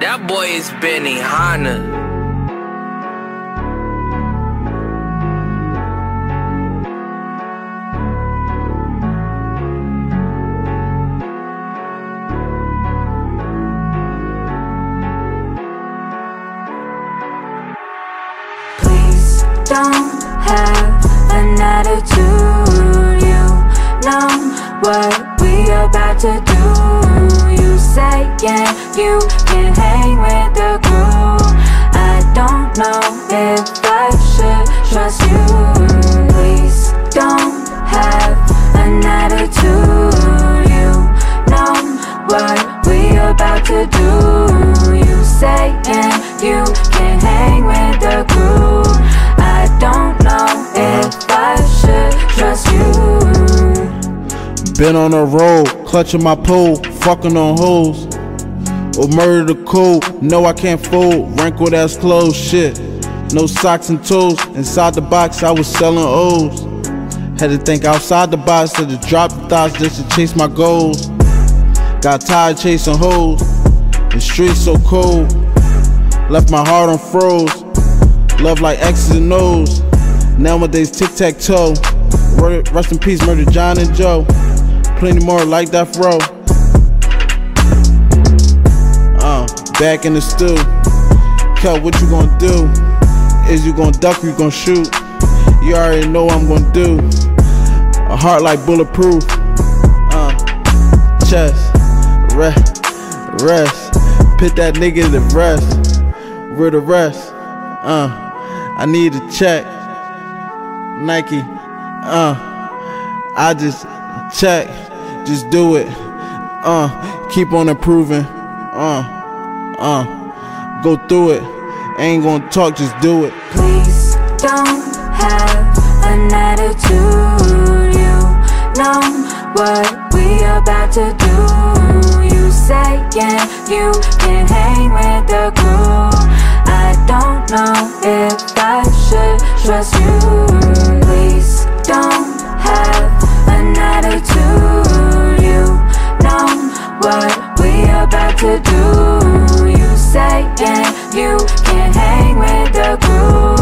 That boy is Benny Hanna. Please don't have an attitude. You know what we about to do. You say yeah, you can hang with Been on the road, clutching my pole, fucking on hoes. Or murder the code, no I can't fold, wrinkled ass clothes, shit. No socks and toes, inside the box I was selling O's. Had to think outside the box, had to drop the thoughts just to chase my goals. Got tired chasing hoes, the streets so cold. Left my heart on froze, love like X's and O's. Nowadays tic tac toe. Rest in peace, murder John and Joe. Plenty more like that fro. Uh, back in the stew. Cut, what you gonna do? Is you gonna duck or you gonna shoot? You already know what I'm gonna do. A heart like bulletproof. Uh, chest, rest, rest. Put that nigga to rest. Where the rest? Uh, I need a check. Nike. Uh, I just check. Just do it. Uh, keep on improving. Uh, uh, go through it. Ain't gonna talk, just do it. Please don't have an attitude. You know what we about to do. You saying you can hang with the crew. I don't know if I should trust you. You can hang with the crew.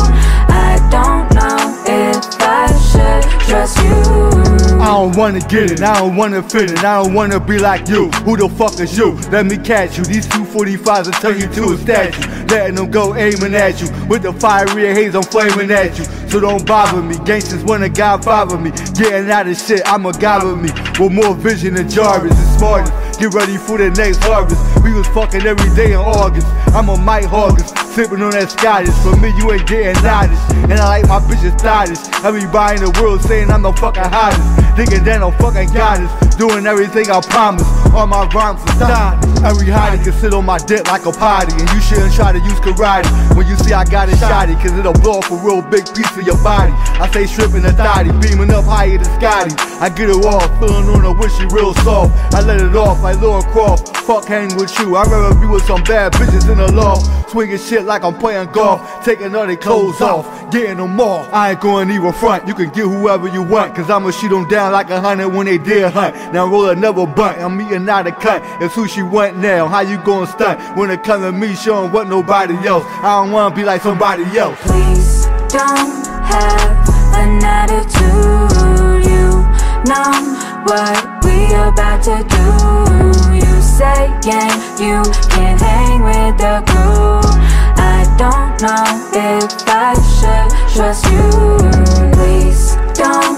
I don't know if I should trust you. I don't wanna get it, I don't wanna fit it, I don't wanna be like you. Who the fuck is you? Let me catch you. These 245s will turn you to a statue. Letting them go aiming at you. With the fiery haze, I'm flaming at you. So don't bother me. Gangsters wanna godfather me. Getting out of shit, I'm a god with me. With more vision than Jarvis and smartest. Get ready for the next harvest. We was fucking every day in August. I'm a Mike August. Sipping on that Scottish. For me, you ain't getting honest. And I like my bitches stylish. Everybody in the world saying I'm the fucking hottest. Thinking that I'm fucking goddess. Doing everything I promise. All my rhymes are stylish. Every hottie can sit on my dick like a potty. And you shouldn't try to use karate. When you see I got it shotty. Cause it'll blow off a real big piece of your body. I stay stripping the thotty. Beaming up higher than Scotty. I get it off. Feeling on a wish she real soft. I let it off like Lauren Croft. Fuck hang with you. I'd rather be with some bad bitches in the loft. Swinging shit like I'm playing golf. Taking all their clothes off. Getting them off. I ain't going even front. You can get whoever you want. Cause I'ma shoot them down like a hundred when they deer hunt. Now roll another bunt. I'm eating out of cut. It's who she want now. How you gonna stunt? When it comes to me, showing what nobody else. I don't wanna be like somebody else. Please don't have an attitude. You know what we about to do. You saying you can hang with the crew. I don't know if I should trust you. Please don't